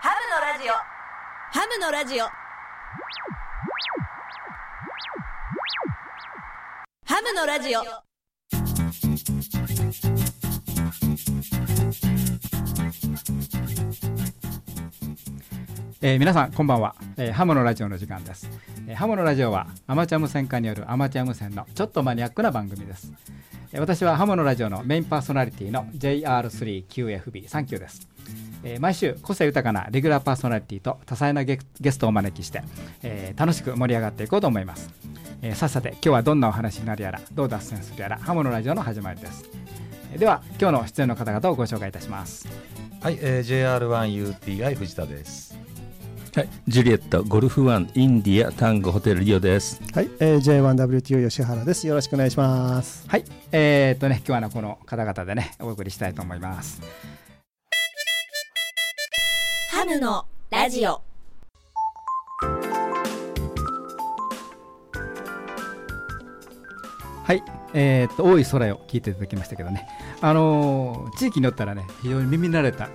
ハムのラジオ。ハムのラジオ。ハムのラジオ。えー皆さんこんばんは、えーハムのラジオの時間です、えーハムのラジオはアマチュア無線化によるアマチュア無線のちょっとマニアックな番組です、えー私はハムのラジオのメインパーソナリティの JR3QFB39 です、えー毎週個性豊かなレギュラーパーソナリティと多彩なゲゲストをお招きして、えー楽しく盛り上がっていこうと思います、えーさっさて今日はどんなお話になるやらどう脱線するやらハムのラジオの始まりですえーでは今日の出演の方々をご紹介いたしますはい、えー、JR1UTI 藤田です。はい、ジュリエットゴルフワンインディアタンゴホテルリオです。はい、えー、J1WTO 吉原です。よろしくお願いします。はいえー、っとね今日はねこの方々でねお送りしたいと思いますハムのラジオ。はい、えーっと大い空よ聞いていただきましたけどね、あのー地域によったらね非常に耳慣れた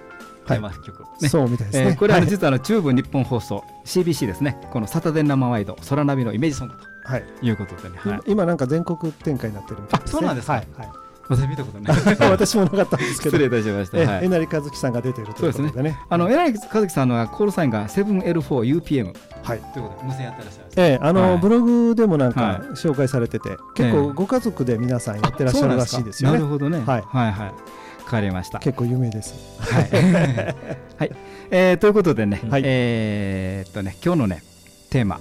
テーマ曲、ね。そうみたいですね。えーこれは実はあの中部日本放送 CBC ですね。このサタデー生ワイド空ナビのイメージソングはい、ということでね、はい。今、今なんか全国展開になってるみたいです、ね。あそうなんですか。はい、はい。私見たことない 私もなかったんですけど、失礼いたしました、えはいえなりかずきさんが出ているということでね。あの柳和樹さんのコールサインが 7L4UPM はい。ということで無線やってらっしゃるええあの、はいブログでもなんかはい紹介されてて、結ええ構ご家族で皆さんやってらっしゃるらしいですよね。なるほどね。はいはいはい。わかりました。結構有名です。はい。はい。えーということでね、はいえーっとね、今日のね、テーマ、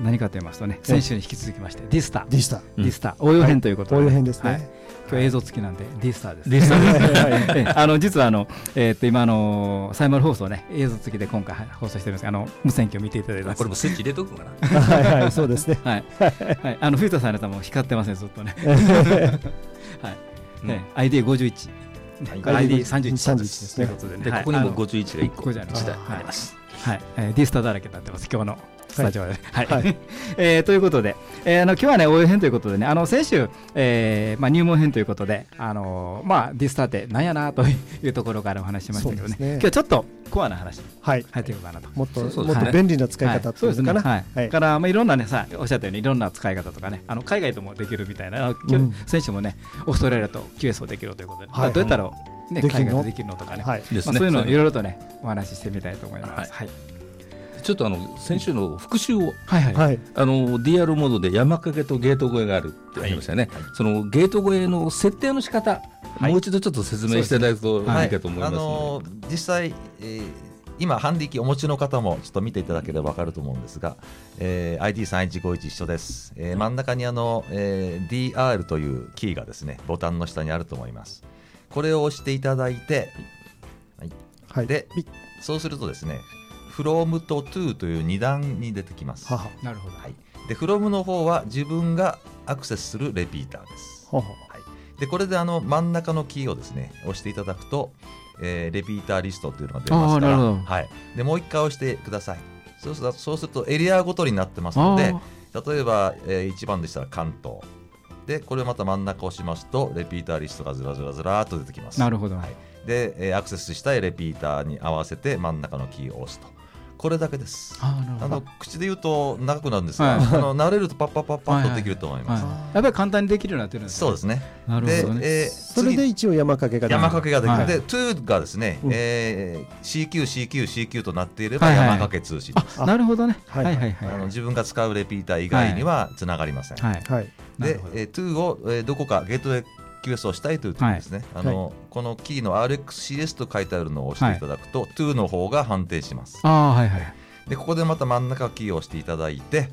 何かと言いますとね、先週に引き続きまして、 D-STAR。でした。 D-STAR、応用編ということで、応用編ですね。はい。今日映像付きなんで、 D-STAR です。 D-STAR。ええ。あの実はあの、えーっと今あのサイマル放送ね映像付きで今回はい放送してるんです。があの無線機を見ていただいてます。これもスイッチ入れとくかな。はいはい、そうですね。はい、はい、あの藤田さんの方も光ってますねずっとね。はい、ね ID51 はい。ID31 31ですね。ということでねで、はい。ここにもあの51が1個ここじゃない。1台はいあります。はい、えー、 D-STAR だらけになってます、今日のスタジオで。はい。はい。えーということで、えーあの今日はね、応用編ということでね、あの先週、えーまあ、入門編ということで、あのーまあ、 D-STAR ってなんやなというところからお話ししましたけどね、ね。今日ちょっとコアな話にはい。入っていこうかなと。もっと、もっと便利な使い方っていうのかな。はい、だから、まあ、いろんなねさおっしゃったようにいろんな使い方とかねあの海外ともできるみたいなうん。先週もねオーストラリアと QS をできるということで、はい。まあどうやったら、ね、できるの？海外でできるのとかね、はい。まあ、ですね。そういうのをいろいろとねお話ししてみたいと思います。はい、ちょっとあの先週の復習をはい、はい。はい。あの DR モードで山掛けとゲート越えがあるって言ってましたよね。そのゲート越えの設定の仕方、もう一度ちょっと説明していただくといいかと思いますあののー実際、えー今、ハンディ機お持ちの方もちょっと見ていただければ分かると思うんですが、えー ID3151 一緒です、えー真ん中にあの、えー DR というキーがですねボタンの下にあると思います。これを押していただいて、はい。はい。でそうするとですね、from と to という2段に出てきます。はは。なるほど、はい、で from の方は自分がアクセスするレピーターです。ほうほはい、でこれであの真ん中のキーをですね押していただくと、えーレピーターリストというのが出ますから。はい、でもう一回押してください。そうするとそうするとエリアごとになってますので例えば、え1番でしたら関東。でこれをまた真ん中押しますとレピーターリストがずらずらずらーっと出てきます。なるほど、はい、で、えーアクセスしたいレピーターに合わせて真ん中のキーを押すとこれだけです。あの口で言うと長くなるんですが、はい。あの慣れるとパッパッパッパッとできると思います、はい、やっぱり簡単にできるようになってるんですそうですね。なるほど。ねで、えーそれで次一応山掛けができる。山掛けができる、はい。で to がですね、うん。えー CQ、CQ、CQ となっていればはいはい。山掛け通信です、あなるほどね。ははいいはいはい。あの自分が使うレピーター以外にはつながりません、はい。はい。でえーを、えーどこかゲートウェイをしたいという時ですね、あのこのキーの RxCS と書いてあるのを押していただくと、to の方が判定します。ああはいはい。でここでまた真ん中キーを押していただいて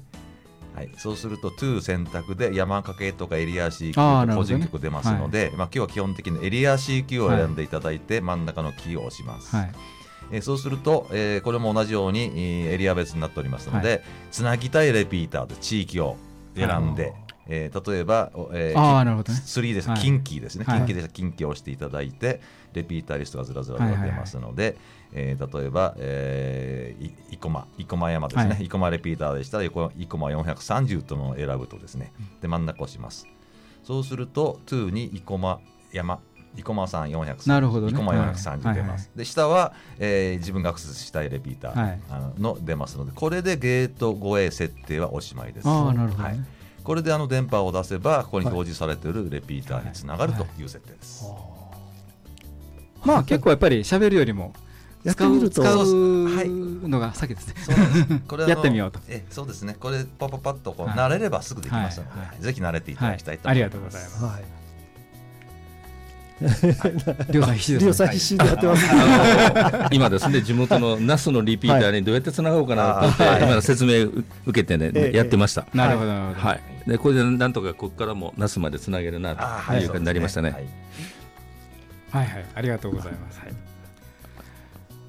はい、そうすると to 選択で山掛けとかエリア CQ と個人局出ますので、まあ、今日は基本的にエリア CQ を選んでいただいて、真ん中のキーを押します、はい。えーそうすると、えーこれも同じように、えーエリア別になっておりますので、つなぎたいレピーターで地域を選んで、えー例えば、おえーああなるほどね。3です、はい。近畿ですね、はい近畿で近畿を押していただいて、レピーターリストがずらずらずら出ますので、えー例えば、えー、い生駒、生駒山ですね、はい。生駒レピーターでしたら、生駒430とのを選ぶとですね、で真ん中を押します。そうすると、2に生駒山、生駒さん430なるほどね。生駒はい430出ます、で下は、えー自分がアクセスしたいレピーター、はい。あのの出ますのでこれでゲート越え設定はおしまいです。ああなるほどね、はいこれであの電波を出せばここに表示されているレピーターにつながるとい。う設定です、まあ結構やっぱり喋るよりもやってみると使うはいのが先ですね。これやってみようと。えそうですね。これパパパッとこう、はい。慣れればすぐできますので、はい。はい。ぜひ慣れていただきたいとはい思います、ありがとうございます。はい。りょうさん必死です、ね。リオさん必死でやってます。あの今ですね地元のナスのリピーターにどうやってつながろうかなと思って、はい今説明受けてね、ええやってました。なるほど、なるほど。はい。でこれでなんとかここからもナスまでつなげるなあという感じになりましたね。はいはいはい、ありがとうございます。はい、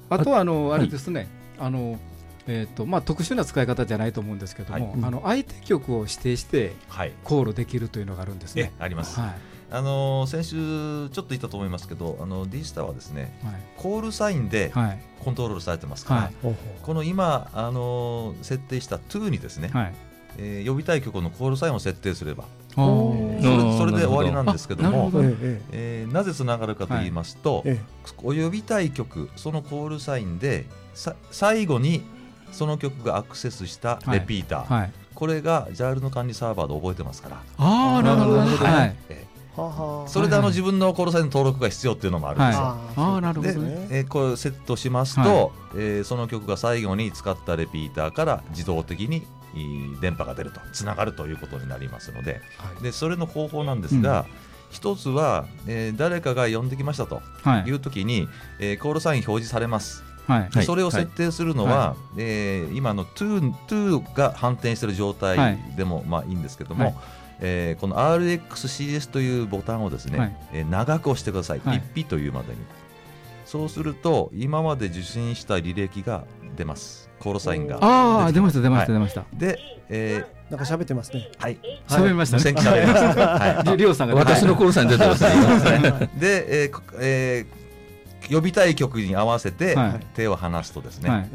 あとはあの、あれですね、あの、えっ、と、まあ、特殊な使い方じゃないと思うんですけども、はいあの、相手局を指定して。はいコールできるというのがあるんですえね。あります、はい。あのー先週ちょっと言ったと思いますけどあの D スターはですねはい。コールサインではい。コントロールされてますから、はいこの今、あのー設定した2にですね、はい。えー呼びたい曲のコールサインを設定すればそれうんそれで終わりなんですけどもな。えええーなぜつながるかと言いますと、えお呼びたい曲そのコールサインでさ最後にその曲がアクセスしたレピーター、はい。これが JAL の管理サーバーで覚えてますから、ああ、なるほど。なるほどはい。え。ーそれであのはいはい自分のコールサインの登録が必要っていうのもあるんですよ。はい。ああ、なるほでどね。えーこれセットしますと、はい。えーその曲が最後に使ったレピーターから自動的にえー電波が出ると。つながるということになりますので。はい。でそれの方法なんですが、一つは、えー誰かが呼んできましたとはい。い。う時に、えーコールサイン表示されます、はい。はいそれを設定するのは、えー今の to, to が反転している状態でも、まあいいんですけども、はいえーこの RxCS というボタンをですね、はい。えー長く押してください、はい。ピッピというまでに。そうすると今まで受信した履歴が出ます。コールサインがああ、出ましした、出ました、はい。出ました。で、えなんか喋ってますね。ーはい。喋りましたね。喋 りました、はい。りりょうさんが。私のコールさんに出てますね。で、えーこえー呼びたい曲に合わせてはい。手を離すとですね、ははい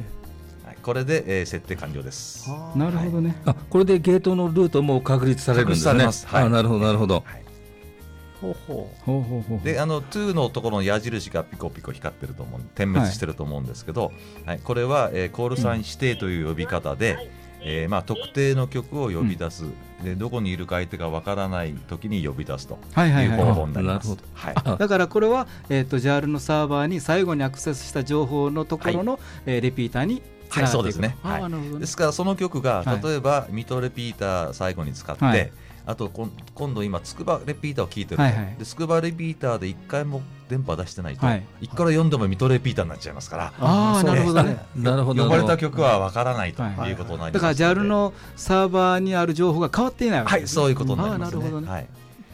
これで、えー設定完了です。い。なるほどね。あこれでゲートのルートも確立されるんですね。すはいあなるほどなるほど。ほうほほうほうほう。であの2のところの矢印がピコピコ光ってると思う点滅してると思うんですけど、はいこれは、えーコールサイン指定という呼び方で、えーまあ、特定の曲を呼び出す、でどこにいるか相手がわからない時に呼び出すとはいはいいうはい。方法になります。なるほどはいあだからこれは、えー、と JAL のサーバーに最後にアクセスした情報のところの、えーレピーターにはいそうですね。はい。ですからその曲がはい。例えばミトレピーター最後に使って、はい。あとこん今度今つくばレピーターを聞いてると、はいはい。でつくばレピーターで1回も電波出してないと、はい。1から4でもミトレピーターになっちゃいますから、ああなるほどね。なるほど。呼ばれた曲はわからないとはい。いうことになりだからますので。JAL のサーバーにある情報が変わっていないわけですね。はいそういうことになりますね。あーなるほどね。はい、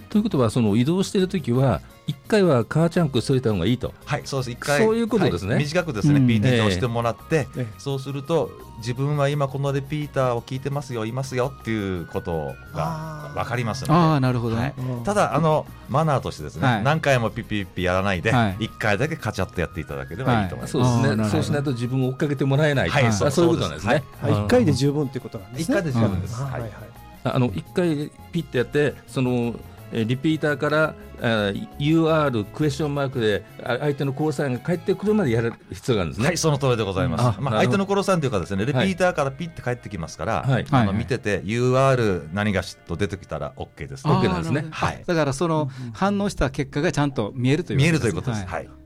ということはその移動しているときは一回はカーチャンクしといた方がいいと。はい、そうです一回そういうことですねはい短くですね、うん PT と押してもらって、ええそうすると自分は今このレピーターを聞いてますよいますよっていうことがわかりますので。ああなるほどはいね。うんただあのマナーとしてですね、はい何回もピッピッピやらないで、はい一回だけカチャッとやっていただければいいと思います。そうですね。そうしないと自分を追っかけてもらえない。あはいそうそういうことなんですね。あ一回で十分っていうことなんですね。一回で十分です。はいあはいはい。あの一回ピッてやってそのえーリピーターからあー UR クエスチョンマークであ相手のコールサインが返ってくるまでやる必要があるんですね。はい、その通りでございます。まあ、相手の殺さんというかですね、レピーターからピッて帰ってきますから、はい。あのはい見てて UR 何がしと出てきたら OK です、あー OK なんですね。はい。だからその反応した結果がちゃんと見えるという見えるということです。ははいい。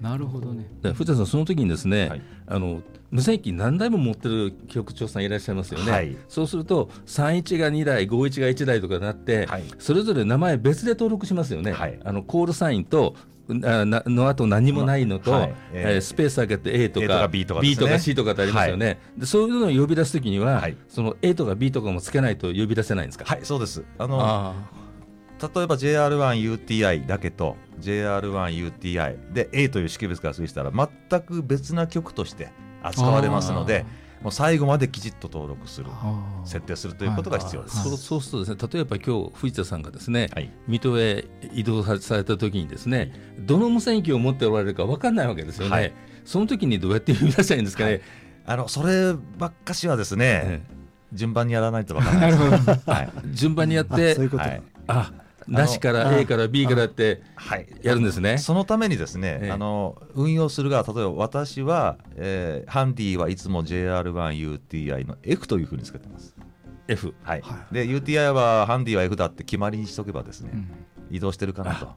なるほどね。で藤田さんその時にですね、はい。あの無線機何台も持ってる局長さんいらっしゃいますよね、はい。そうすると31が2台51が1台とかになって、はい。それぞれ名前別で登録しますよね、はい。あのコールサインとあなの後何もないのと、はい。ええーースペース開けて A とか A とか B とかね。B とか C とかってありますよね、でそういうのを呼び出すときには、はい。その A とか B とかもつけないと呼び出せないんですか、はい、そうです。あのあ例えば JR1UTI だけと JR1UTI で A という識別から推したら全く別な曲として扱われますので、もう最後まできちっと登録する、設定するということが必要です。そうそうするとですね。例えば今日藤田さんがですね、はい。水戸へ移動さされた時にですね、どの無線機を持っておられるか分かんないわけですよね、はい。その時にどうやって呼び出したらいいんですかね、あのそればっかしはですね、え順番にやらないとわからない順番にやっあてそういうこと。はいあなしから A から B からってはい。やるんですね。そのためにですね、ええ。あの運用する側、例えば私は、えーハンディはいつも JR1UTI の F というふうにつけてます。F はい、で UTI はハンディは F だって決まりにしとけばですね、うん。移動してるかなと。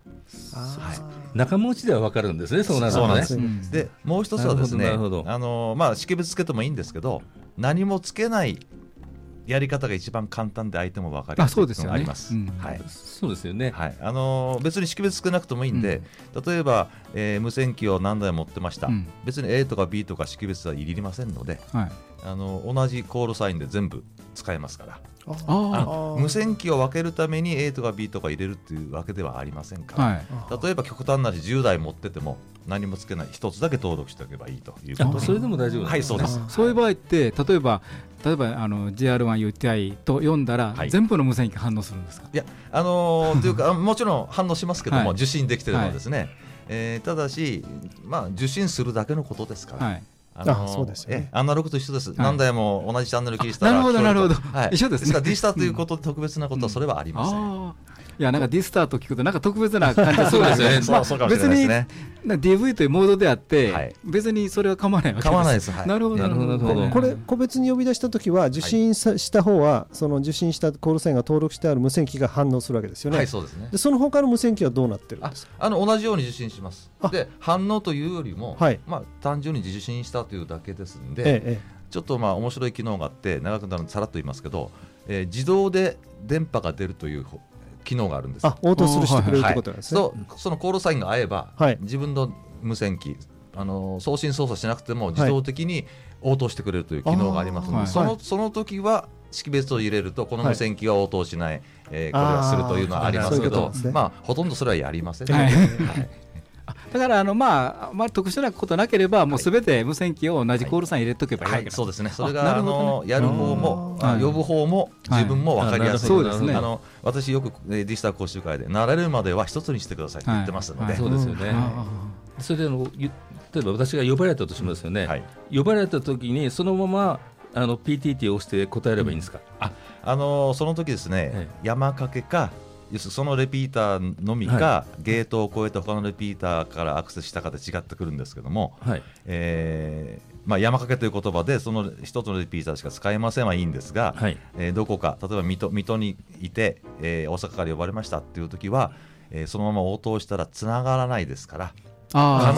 仲間内では分かるんですね。そうなるとね。そうなんでもう一つはですねあの、まあ、識別つけてもいいんですけど何もつけないやり方が一番簡単で相手も分かりやあすいそうですよね。のがあります。そうですよね。はい。あの別に識別つけなくてもいいんで、例えば、えー無線機を何台持ってました、うん。別に A とか B とか識別はいりませんのではい。あの同じコールサインで全部使えますから。あ無線機を分けるために A とか B とか入れるっていうわけではありませんから、はい。例えば極端な話10台持ってても何もつけない。一つだけ登録しておけばいいということ。それでも大丈夫なんはいそうです。あそういう場合って例えば例えばあの GR1UTI と読んだら、はい。全部の無線機が反応するんですか？いやあのー というかあもちろん反応しますけども、はい。受信できてるのはですね、えーただし、まあ、受信するだけのことですから、はいあそうですアナログと一緒です、何台も同じチャンネル切りしたらなるほどなるほど。はい、一緒ですね。から D スターということで特別なことはそれはありません、いやなんかディスターと聞くとなんか特別な感じがするんですよね。別にな DV というモードであって、はい。別にそれは構わないわけです。構わないです。はい。なるほどなるほどこれ個別に呼び出したときは受信さした方はその受信したコールサインが登録してある無線機が反応するわけですよね。はいそうですね。でその他の無線機はどうなってるんあですか？あの同じように受信します。あ。で反応というよりも、はい。まあ、単純に受信したというだけですんで、えええ。ちょっとまあ面白い機能があって長くなるのでさらっと言いますけど、えー自動で電波が出るというほ機能があるんですあ応答するしてくれるはいってことなんですね。そうそのコールサインが合えば、はい。自分の無線機あの送信操作しなくても自動的に応答してくれるという機能がありますので、あーそのはい。その時は識別を入れるとこの無線機は応答しない、えーこれはするというのはありますけどね。まあほとんどそれはやりません、はい。はい。あだからあのまああまり特殊なことなければもうすべて無線機を同じコールサイン入れとけばいいわけはい、そうでですね。それながあるほどねのやる方も、呼ぶ方もはい自分も分かりやすい。そうですねあの私よくえーディスター講習会で慣れるまでは一つにしてくださいって言ってますので、はいそうですよね。あそれであのゆ例えば私が呼ばれたとしますよね。はい呼ばれた時にそのままあの PTT を押して答えればいいんですか？ああのーその時ですね、え山かけか。要するにそのレピーターのみか、はゲートを越えた他のレピーターからアクセスしたかで違ってくるんですけども、はい。えーまあ、山かけという言葉でその一つのレピーターしか使えませんはいいんですが、はい。えーどこか例えば水戸水戸にいて、えー大阪から呼ばれましたっていう時は、えーそのまま応答したらつながらないですからあ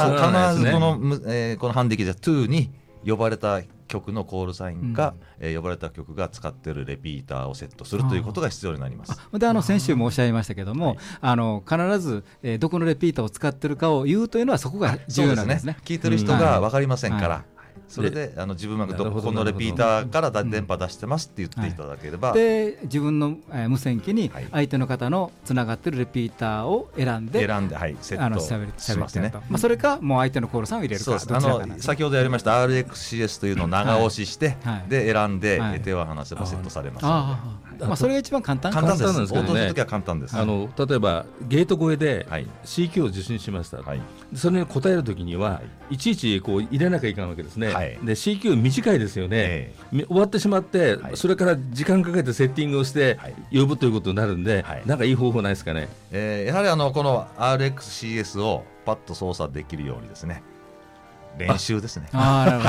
必ずこの,む、えーこのハンディキで2に呼ばれた曲のコールサインか、えー呼ばれた曲が使っているレピーターをセットするということが必要になります。あであの先週もおっしゃいましたけども、あの必ず、えーどこのレピーターを使ってるかを言うというのはそこが重要なんですね。聞いてる人が分かりませんから、はいそれであの自分がなるほどどこのレピーターからだ電波出してますって言っていただければ、で自分の、えー無線機にはい。相手の方のつながってるレピーターを選んで、選んで、はい、セットしますね。べってやると。。まあ、それかもう相手のコールさんを入れるかあの先ほどやりました RxCS というのを長押しして、はい。で選んで、はい。手を離せばセットされますまあ、それが一番簡単簡単です簡単なんですけどね。応答するときは簡単です、あの例えばゲート越えではい。CQ を受信しました。はい。それに答えるときには、、はい。ちいちこう入れなきゃいかんわけですね。はい。で CQ 短いですよね、終わってしまって、はい。それから時間かけてセッティングをしてはい。呼ぶということになるんで、はい。なんかいい方法ないですかね？えーやはりあのこの RxCS をパッと操作できるようにですね。練習ですね。は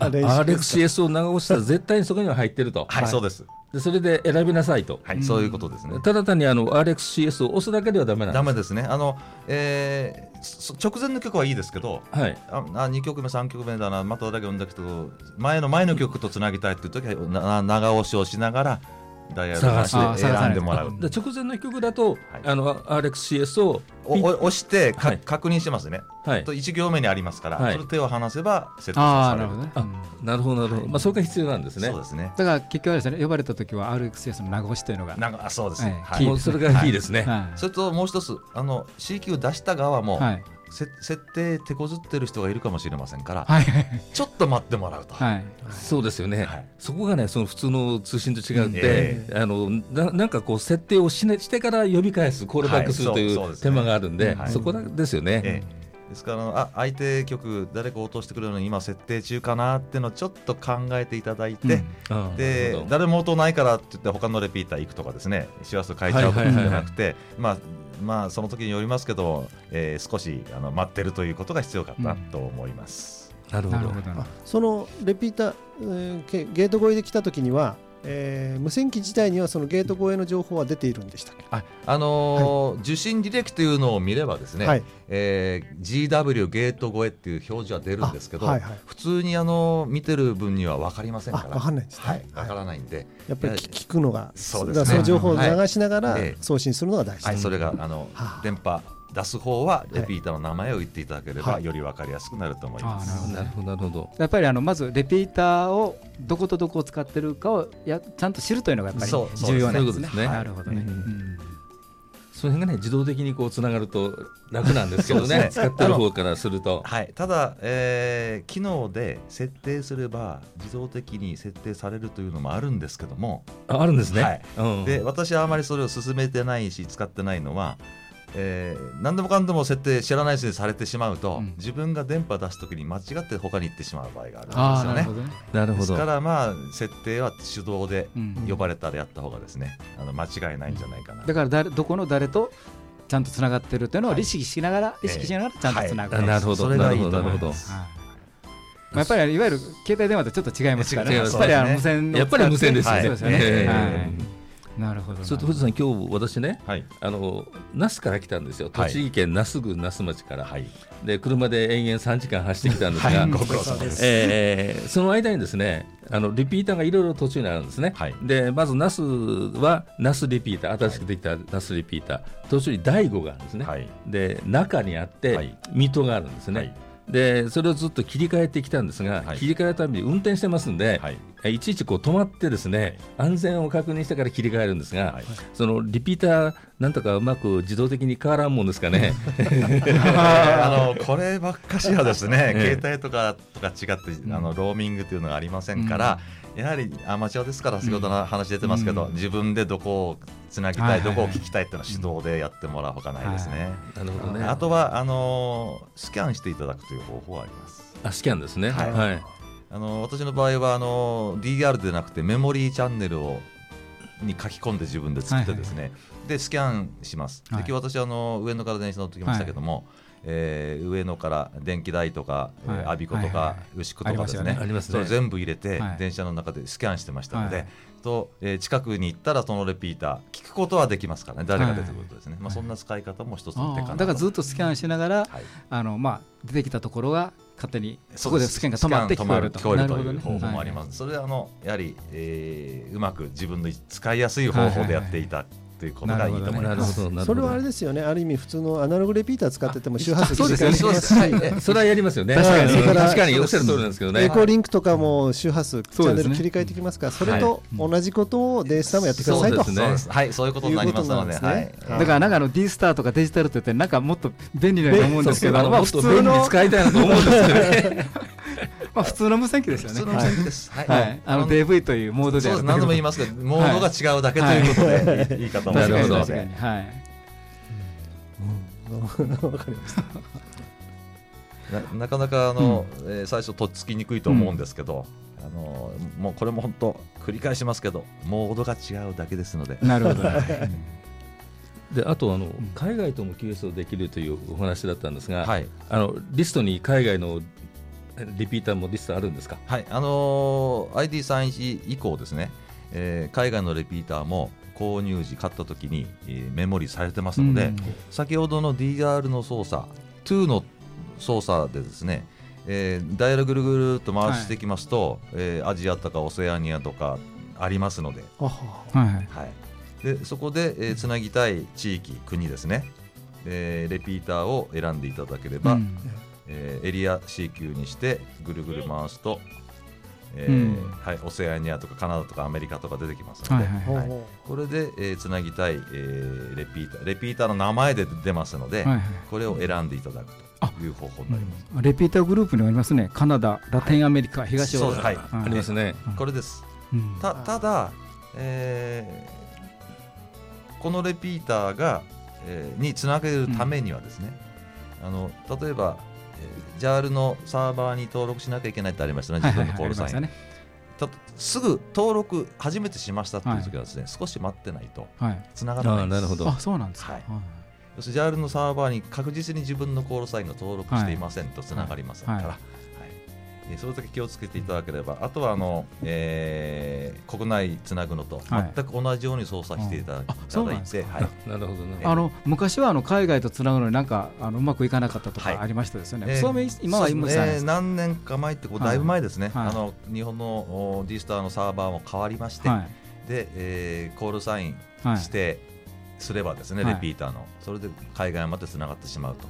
い、RxCS を長押したら絶対にそこには入ってると、はい、そうですでそれで選びなさいと、はい、そういうことですね。ただ単にあの RxCS を押すだけではだめなんです。ダメですね。あの、えーそ直前の曲はいいですけどはい。ああ2曲目3曲目だなまただけ読んだけど前の前の曲とつなぎたいっていう時はな長押しをしながらダイヤル探して選んでもらう。で直前の曲だと、はい。あの RxCS を押してか、はい。確認しますね、はい。と1行目にありますから、はい。それ手を離せばセットあされる。あなるほどね、あなるほどなるほど、まあ、それが必要なんですね。そうですね。だから結局あれですね。呼ばれた時は RxCS の長押しというのがなんかあそうです。ね、はい。それがいいですね、はい。それともう一つあの CQ 出した側も、はい。せ設定手こずってる人がいるかもしれませんから、はい。ちょっと待ってもらうと、はい。そうですよね、はい。そこがねその普通の通信と違って、えあのななんかこう設定をし,、ね、してから呼び返すコールバックするとい。う手間があるんで、はい。そこだですよね、ええ。ですからあ相手局誰か落としてくるのに今設定中かなっていうのをちょっと考えていただいて、うん。で誰も音ないからって言って他のレピーター行くとかですね周波数変えちゃうことじゃなくてまあまあその時によりますけど、えー少しあの待ってるということが必要かなと思います。なるほど。なるほど。あそのレピーター、えーゲゲート越えで来た時には、えー無線機自体にはそのゲート越えの情報は出ているんでしたっけ、ああのー受信履歴というのを見ればですね、はい。えー GW ゲート越えっていう表示は出るんですけど、あはいはい。普通にあの見てる分には分かりませんあから。分かんないんですね、はい、分からないんで、やっぱり聞聞くのがそうですね。その情報を流しながら送信するのが大事、はい、それがあのはあ。電波出す方はレピーターの名前を言っていただければ、はい。より分かりやすくなると思います。あーなるほど。なるほどなるほど。やっぱりあのまずレピーターをどことどこを使ってるかをやちゃんと知るというのがやっぱり重要なんですね。そういうことですね。なるほどね。うんうんその辺がね自動的にこうつながると楽なんですけどね。ね。使ってる方からすると。はい、ただ、えー機能で設定すれば自動的に設定されるというのもあるんですけども、ああるんですね、はい。うん。で私はあまりそれを進めてないし使ってないのは、えー何でもかんでも設定知らない人にされてしまうと、うん自分が電波出すときに間違って他に行ってしまう場合があるんですよね。なるほどね。ですなるほどからまあ設定は手動でうん呼ばれたらやった方がですね、あの間違いないんじゃないかな。だから誰どこの誰とちゃんとつながってるというのを意識しながら、意識しながらちゃんとつなぐ。あなるほどそれがいいとなるほど思います。はいまあ、やっぱりいわゆる携帯電話とちょっと違いますからね。やっぱり無線のやっぱり無線ですよねそうですよね。ええはいなるほど。それと藤田さん今日私ねはい、あの那須から来たんですよ。はい。栃木県那須郡那須町から、はい、で車で延々3時間走ってきたんですが、はい、ご苦労様です。えーその間にですねあのリピーターがいろいろ途中にあるんですね、はい。でまず那須は那須リピーター新しくできた那須リピーター。途中に第5があるんですね、はい、で中にあって、はい。水戸があるんですね、はい。でそれをずっと切り替えてきたんですが、はい。切り替えるたびに運転してますんで、はい、えいちいちこう止まってですね、安全を確認してから切り替えるんですが、はいそのリピーターなんとかうまく自動的に変わらんもんですかね。あのこればっかしはですね、ええ携帯とかとか違ってあのローミングというのがありませんから、やはりアマチュアですから先ほどの話出てますけど、うん自分でどこをつなぎたい、はいはいはいどこを聞きたいっていうのは手動でやってもらうほかないですね。なるほどね。あとはあのスキャンしていただくという方法はあります。あスキャンですね。はいはい。あの私の場合はあの DR でなくてメモリーチャンネルをに書き込んで自分で作ってですね、でスキャンします。ではい。今日私あの上野から電車乗ってきましたけども、えー上野から電気代とか、えーはい。我孫子とか、はいはい牛久とかですね。ありますね。それ全部入れて、はい。電車の中でスキャンしてましたので、はい。とえー近くに行ったらそのレピーター聞くことはできますからね。誰が出てくるとですね、まあ、はい。そんな使い方も一つの手かなだからずっとスキャンしながら、はい。あのまあ出てきたところが勝手にそこうでスキャンが止まって聞こえると。聞こえるという方法もあります。それはあのやはり、えーうまく自分の使いやすい方法でやっていた。ということがいいと思います。それはあれですよね。ある意味普通のアナログレピーター使ってても周波数そうですよね。切り替えやすいはい。それはやりますよね。確かに。うん。それから確かにおっしゃる通りなんですけどね。 EchoLink とかも周波数チャンネル切り替えてきますからそれと同じことを D-STAR もやってくださいと。そうですね。はい、そういうことになりますので。だからなんかあの D スターとかデジタルって言ってなんかもっと便利なように思うんですけど、まあ普通の使いたいなと思うんですけどね。まあ普通の無線機ですよね。普通の無線機です。はいはい、あの DV というモードでそうです。何度も言いますけど、モードが違うだけということで、いいかと思い確かにますので確かに。はい。わかりましたななかなかあの、えー最初とっつきにくいと思うんですけど、あのもうこれも本当繰り返しますけどモードが違うだけですので、なるほど、ね。であとあの海外とも QS をできるというお話だったんですが、はいあのリストに海外のリピーターもリストあるんですか？はいあのー ID31 以降ですね、えー海外のレピーターも購入時買った時に、えーメモリされてますので、うん。先ほどの DR の操作2の操作でですね、えーダイヤルぐるぐるっと回していきますと、えーアジアとかオセアニアとかありますので、はい。はい、でそこで、えーつなぎたい地域国ですね、えーレピーターを選んでいただければ、うんえーエリア C 級にしてぐるぐる回すと、えーうん。はい、オセアニアとかカナダとかアメリカとか出てきますので、はいはいはい。これで、えーつなぎたい、えーレピーターレピーターの名前で出ますので、はいはい。これを選んでいただくという方法になります。レピーターグループにもありますね。カナダ、ラテンアメリカ、東ヨーロッパ。はい。ありますね。うん。これです。うん。たただ、えーこのレピーターが、えーにつなげるためにはですね、あの例えば、えー、JAL のサーバーに登録しなきゃいけないってありましたね、自分のコールサイン。はいはいはいたすぐ登録初めてしましたっていう時はですね、少し待ってないとありましたね繋がらないんです。あーなるほどそうなんですか、はい。要するに JAL のサーバーに確実に自分のコールサインが登録していませんと繋がりませんから、はい。はい。えーそれだけ気をつけていただければ、あとはあの、えー国内つなぐのとはい。全く同じように操作していただ,、いて、なるほどね。あの昔はあの海外とつなぐのになんかあのうまくいかなかったとはい。かありましたですよね、えーそういう今は今そうです。ねさん何年か前ってだいぶ前ですね、はい。あの日本のお D スターのサーバーも変わりまして、はい。で、えーコールサインはい。してすればですね、はい。レピーターの。それで海外までつながってしまうと。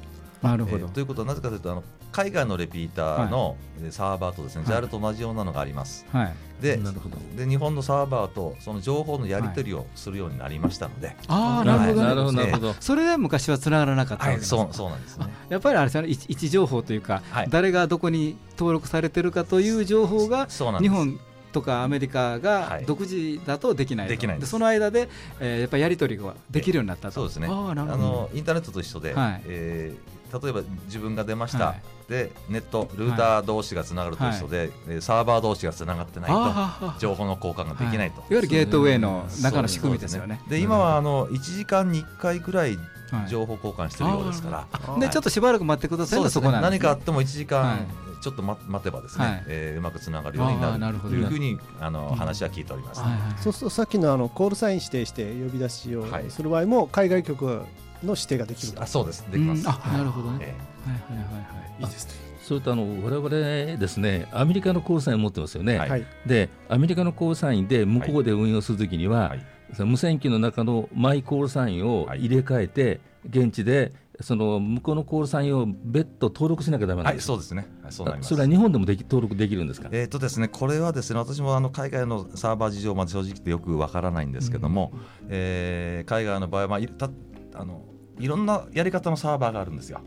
なるほど、えーということはなぜかというとあの海外のレピーターのえーサーバーとですね、はい。JAL と同じようなのがあります。はい。でなるほど。で日本のサーバーとその情報のやり取りをするようになりましたので、ああなるほどね、なるほど、なるほど。それで昔はつながらなかったわはい、けですかそうそうなんですね。やっぱりあれですよね位置情報というか、はい。誰がどこに登録されてるかという情報が日本とかアメリカがはい。独自だとできないと、できないんです。その間で、えーやっぱりやり取りができるようになったと、そうですね。ああなるほど。あのインターネットと一緒で、はい。えー例えば自分が出ました、はい。でネットルーター同士がつながると一緒で、えーサーバー同士がつながってないと情報の交換ができないと。はい。いわゆるゲートウェイの中の仕組みですよね。で今はあの1時間に1回ぐらいはい。情報交換してるようですから、でちょっとしばらく待ってくださいね。何かあっても1時は間い。ちょっと待待てばですね、はい。えーうまくつながるようになるほど。るというふうにあのうん。話は聞いております。はいはい。そうするとさっきのあのコールサイン指定して呼び出しをはい。する場合も海外局の指定ができるあそうです。できます。うん。あなるほどね。えはいはいはいはい。いいですね。それとあの我々ですね、アメリカのコールサインを持ってますよね。はい。はい。で、アメリカのコールサインで向こうで運用するときには、はい。その無線機の中のマイコールサインを入れ替えて、現地でその向こうのコールサインを別途登録しなきゃだめなはい、んです。そうですね。はいそうなります。それは日本でもでき登録できるんですか？えーとですね、これはですね私もあの海外のサーバー事情まで正直言ってよくわからないんですけども、えー海外の場合は、まあ、いたあのいろんなやり方のサーバーがあるんですよ。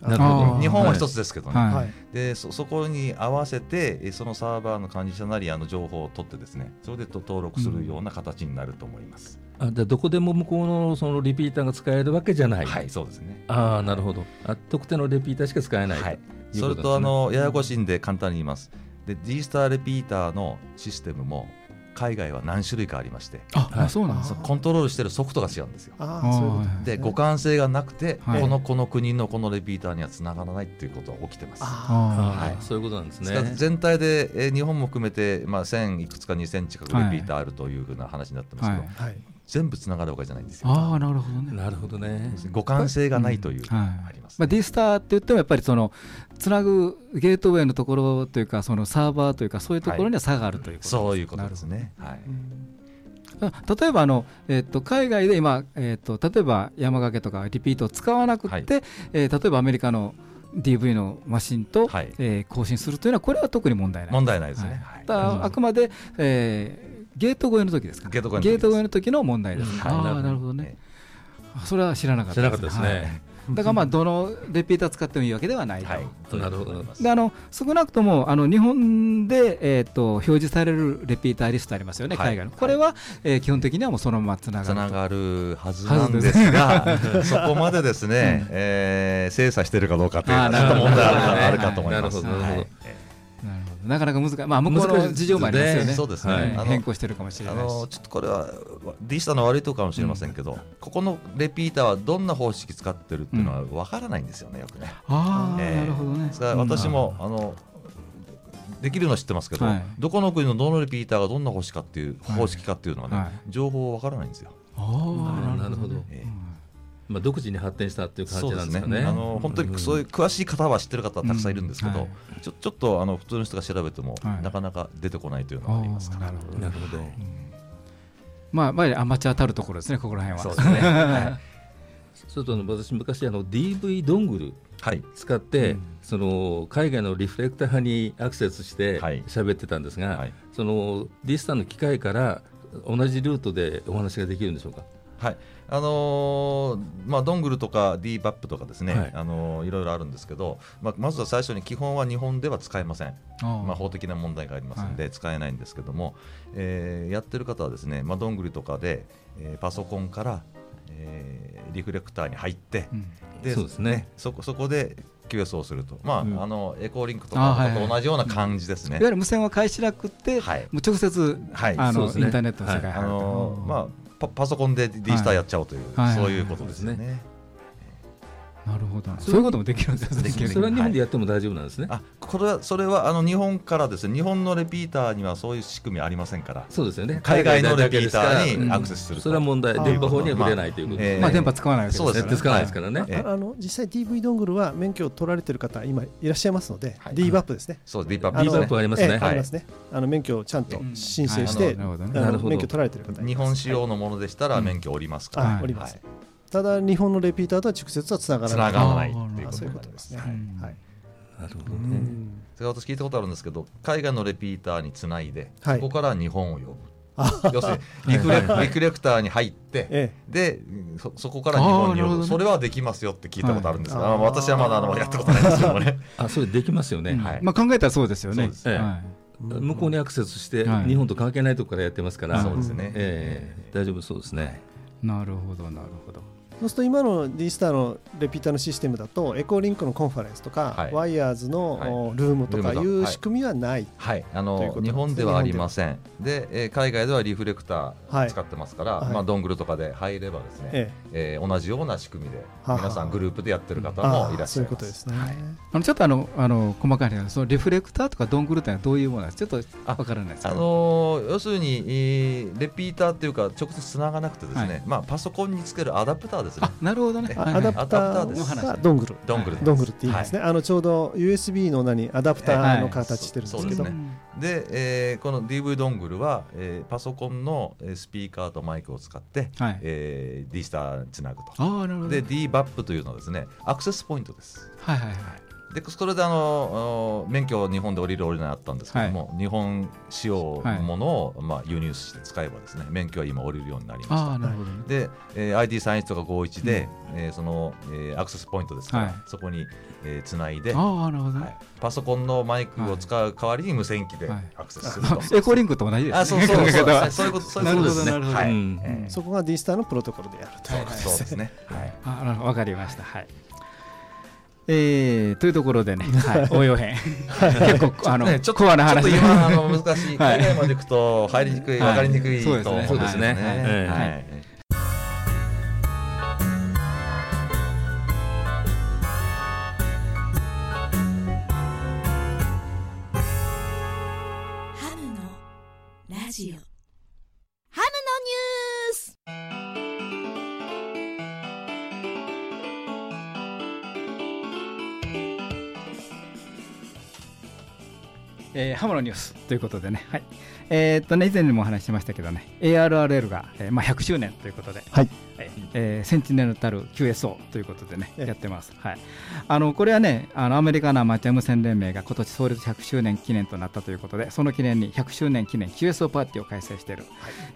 なるほど日本は一つですけどね、はいはいでそそこに合わせてえそのサーバーの管理者なりあの情報を取ってですねそれでと登録するような形になると思います。あでどこでも向こうのそのリピーターが使えるわけじゃない。はい、そうですね。ああ、なるほど。あ特定のレピーターしか使えないと。はい、ねそれとあのややこしいんで簡単に言います。で D スターレピーターのシステムも海外は何種類かありまして、あ、あそうなんですかそコントロールしてるソフトが違うんですよ。ああそういうで互換性がなくて、はい。このこの国のこのレピーターにはつながらないっていうことが起きてます。ああはい、そういうことなんですね。全体で、えー日本も含めて、まあ、1000いくつか2000近くレピーターあるというふうな話になってますけど、はい。あはい全部つながるわけじゃないんですよ。ああなるほどねなるほどね。互換性がないという、はいあります。まあ、D スターって言ってもやっぱりそのつなぐゲートウェイのところというかそのサーバーというかそういうところには差があるということそういうことですね。はい。あ例えばあの、えっと海外で今、えっと例えば山掛けとかリピートを使わなくて、はいえー例えばアメリカの DV のマシンと、はいえー更新するというのはこれは特に問題ない問題ないですね。はいあくまで、えーゲート越えの時ですかゲート越えの時です。ゲート越えの時の問題です、うん。ああはいなるほどね。それは知らなかったです。ね。はい。だからまあどのレピーター使ってもいいわけではないと、はい。なるほど。であの少なくともあの日本で、えー、と表示されるレピーターリストありますよね、はい。海外の。これは、えー基本的にはもうそのままつながると。つながるはずなんですが、そこまでですね、えー精査してるかどうかというちょっと問題あるかあるかと思います。なるほどなるほど。はい。えなかなか難しい、まあ、向こうの事情もありますよね、そうですね。はい。変更してるかもしーれないし。あのちょっとこれは D スタの悪いところかもしれませんけど、ここのレピーターはどんな方式使ってるっていうのはわからないんですよね、よくね。ああ、えーなるほどね。私も、あのできるのは知ってますけど、はい。どこの国のどのレピーターがどんな方式かっていう、はい方式かっていうのはね、はい。情報わからないんですよ。ああ、なるほど。えまあ独自に発展したっていう感じなんですかね。あの本当にそういう詳しい方は知ってる方はたくさんいるんですけど、うんはいちょちょっとあの普通の人が調べても、はいなかなか出てこないというのがありますから。あーなるほどなるほど。まあ、まあ、アマチュアたるところですね、ここら辺は。そうですね。はい それとあの私昔あの DV ドングルはい。使って、うんその海外のリフレクターにアクセスしてはい喋ってたんですが、はいその D スタの機械から同じルートでお話ができるんでしょうか？はいあのーまあ、ドングルとか D バップとかですね、はい。いあのーいろいろあるんですけど、まあ、まずは最初に基本は日本では使えません、まあ、法的な問題がありますので使えないんですけども、えーやってる方はですね、まあ、ドングルとかで、えーパソコンから、えーリフレクターに入って、うん。でそうですね。そこそこで QS をすると、まあうん。あのエコーリンクとあはいはい。かと同じような感じですね。いわゆる無線を介しなくて、はい。もう直接、はい。あのね。インターネットの世界にあ入ると。のーまあパパソコンで D スターやっちゃおうという、はいそういうことですね。なるほどそういうこともできるんですね。できる。それは日本でやっても大丈夫なんですね。あこれはそれはあの日本からですね。日本のレピーターにはそういう仕組みありませんから。そうですよね。海外のレピーターにアクセスすると、それは問題、電波法には触れないということでえーまあ電波使わないですそうですね。絶対つかないですからね。ええああの実際 DV ドングルは免許を取られてる方今いらっしゃいますので、はい。DBAP ですね。そうディープアッあのプですね。DBAP ありますね。ええはい。ありますね。あの免許をちゃんとうん。申請して、はい。なるほど。免許取られてる方います。日本仕様のものでしたら免許おりますから、はい、はい。おります。ただ日本のレピーターとは直接はつながつらな。ないがらないっていうことそういうになりますことですね。い。なるほどうね。んそれ私聞いたことあるんですけど海外のレピーターにつないで、はい。そこから日本を呼ぶ。あ要するにリフレリフレクターに入って、えでそそこから日本に呼ぶ、ね。それはできますよって聞いたことあるんですが、はい私はまだあのやったことないんですけどもね。あ、それできますよね。はい。まあ考えたらそうですよね。向こうにアクセスして、はい。日本と関係ないところからやってますから、はいそうですね、ええ。大丈夫そうですね。なるほどなるほどそうすると今の D スターのレピーターのシステムだと EchoLink のコンファレンスとか、はい。 WIRES の、ルームとかいう仕組みはない、はい、あということの日本ではありません。で、えー海外ではリフレクタはい。ー使ってますから、はい。まあドングルとかで入ればですね、ええ。ー同じような仕組みではあ。皆さんグループでやってる方あもいらっしゃいます。そういうことですね、あのちょっとあのあの細かい話そのリフレクターとかドングルってのはどういうものなんですかちょっとわからないですけあどのー要するに、えーレピーターっていうか直接つながなくてですね、はい。まあパソコンにつけるアダプターですね。あ。なるほどね。アダプターがドングル。ドングルです。ドングルって言いますね、あのちょうど USB の何アダプターの形してるんですけど、ですね。で、えーこの DV ドングルは、えーパソコンのえースピーカーとマイクを使って、はい。えー D スターにつなぐと。ああなるほど。で DBAP というのはですねアクセスポイントです。はいはいはいでそれであのあの免許を日本で降りる降りないあったんですけども、日本仕様のものを、まあ、輸入して使えばですね免許は今降りるようになりました。ああなるほど。ねで、えー ID31 とか51で、えーその、えーアクセスポイントですから、はい。そこに、えーつないで、ああなるほど。ねはい、パソコンのマイクを使う代わりに無線機ではい。アクセスすると。エコリンクと同じですねあそうそうそうそう。いうことそういうことですね。なるほどなるほど。はい。うん。えーそこが D スターのプロトコルでやると、はいはいそうですね。はい。あなるほど。わかりました。はいえー、というところでね、はい、応用編。結構あの、ね、ちょっとコアな話。今難しい。はい。海外まで行くと入りにくい、はい。分かりにくいそうですね。と思うんですね。そうですね。ええはいハムのニュースということでね、はい。えーっとね以前にもお話ししましたけどね、ARRL が、えーまあ、100周年ということで、はい。はい。えーセンチネルタル QSO ということでね、ええ。やってます。はい、あのこれはね、あのアメリカのアマチュア無線連盟が今年創立100周年記念となったということで、その記念に100周年記念 QSO パーティーを開催している、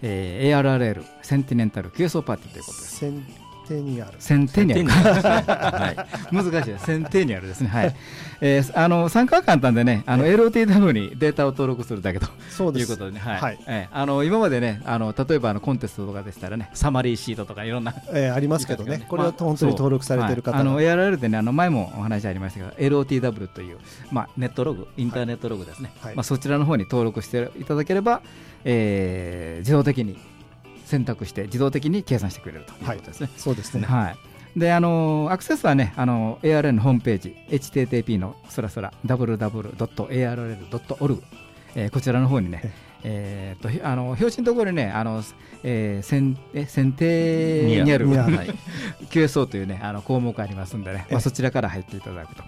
えー ARRL センティネンタル QSO パーティーということです。センテニアル。センテニアル。はい。難しい。ですセンテニアルですね。はい。えーあの参加は簡単でね、あの LOTW にデータを登録するだけとそうです。いうことでね、はい。はい。えーあの今までね、あの例えばあのコンテストとかでしたらね、サマリーシートとかいろんな。えーありますけどね、これはまあ本当に登録されている方はい。あのが ARL でね、あの前もお話ありましたけど、LOTW という、まあ、ネットログ、インターネットログですね、はい。まあ、そちらの方に登録していただければ、えー自動的に選択して、自動的に計算してくれるということですね。そうですね。はいであのアクセスはね、あの ARL のホームページ、http のスラスラ www.arl.org、えーこちらの方にね、えー、とひあの表紙のところにね、あのえー、センえセンテニアルニアルはい。QSO というねあの項目ありますんでね、まえ。あ、そちらから入っていただくと。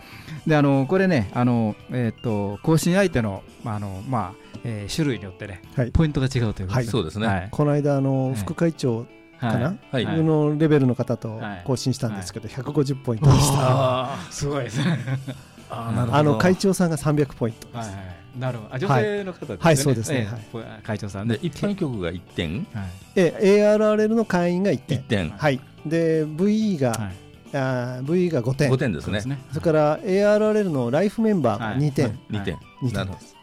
であのこれね、あのえー、と更新相手の,、まああのまあえー種類によってね、はい。ポイントが違うということはい。そうですね。はい。この間あのはい。副会長はいかなはい。はい。のレベルの方とはい。更新したんですけど、150ポイントでした。すごいですね。あの会長さんが300ポイントです。はいはい、なるほど。あ女性の方ですね。はいそうですねええ会長さんね。で一般局が1点、はいえ ARRL の会員が1 1点。点、はい。で VE が、はいあー VE が5点。5点ですねそれから ARRL のライフメンバーが2点。はい2点。2なるほど点です。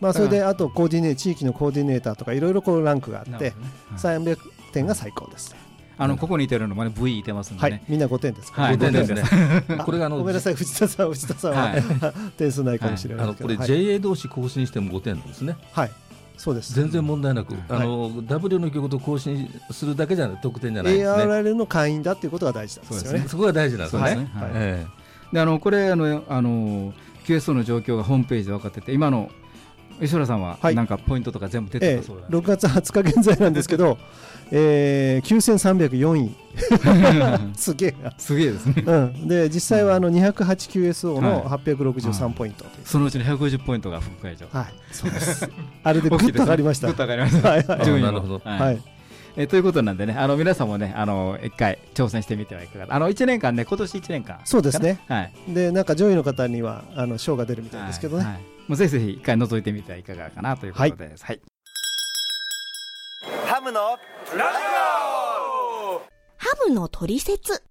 まあそれであとコーディネ地域のコーディネーターとかいろいろこうランクがあってねはい300点が最高です。あのここにいてるのもね V いてますんでね、はい、みんな5点ですか？はい5点です。ねあこれがあのごめんなさい、藤田さん、藤田さんは、はい。点数ないかもしれないですけど。はい。JA 同士更新しても5点ですね。はい、そうです。全然問題なく、あの W の曲と更新するだけじゃ得点じゃないですね。ARL の会員だっていうことが大事なんですよね。そこが大事なんですよね。そうですねはい。あのこれあのあの QSO の状況がホームページで分かってて今の石原さんははい。なんかポイントとか全部出てええたそうなんです6月20日現在なんですけど、えー、9304位、すげえな。すげえですね。うん、で実際はあの 208QSO のは863ポイントという、そのうちの150ポイントが副会長。はい、そうです。あれでぐっと上がりました。ぐっと上がりました。はいはい。順位もなるほど。はい。はい、えーということなんでね、あの皆さんもね、あの一回挑戦してみてはいかが。あの1年間ね、今年1年間、そうですね。はい、でなんか上位の方にはあの賞が出るみたいですけどね。はい。はい。もうぜひぜひ一回覗いてみてはいかがかなということです。はい、ハムのラジハムのトリセツ。